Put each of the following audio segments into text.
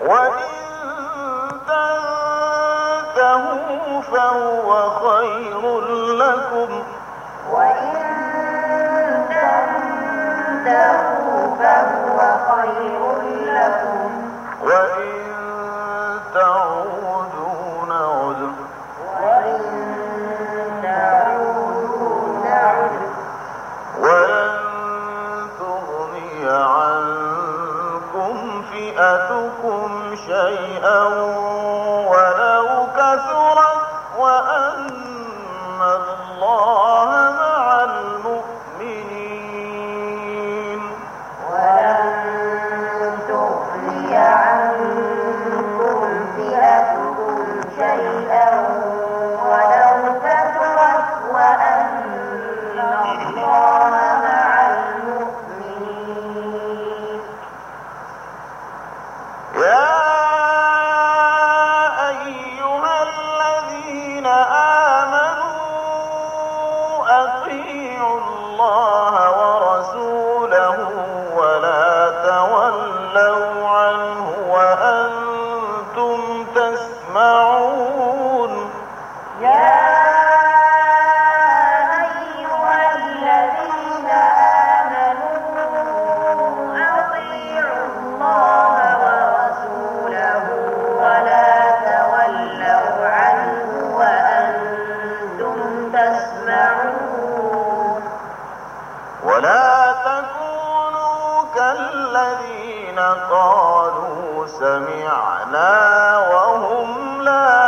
وإن تنتهوا فهو خير لكم وإن شيئا يا أيها الذين آمنوا أطيعوا الله ورسوله ولا تولوا عنه وأنتم تسمعون ولا تكونوا كالذين قالوا سمعنا وهم لا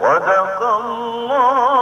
صدق الله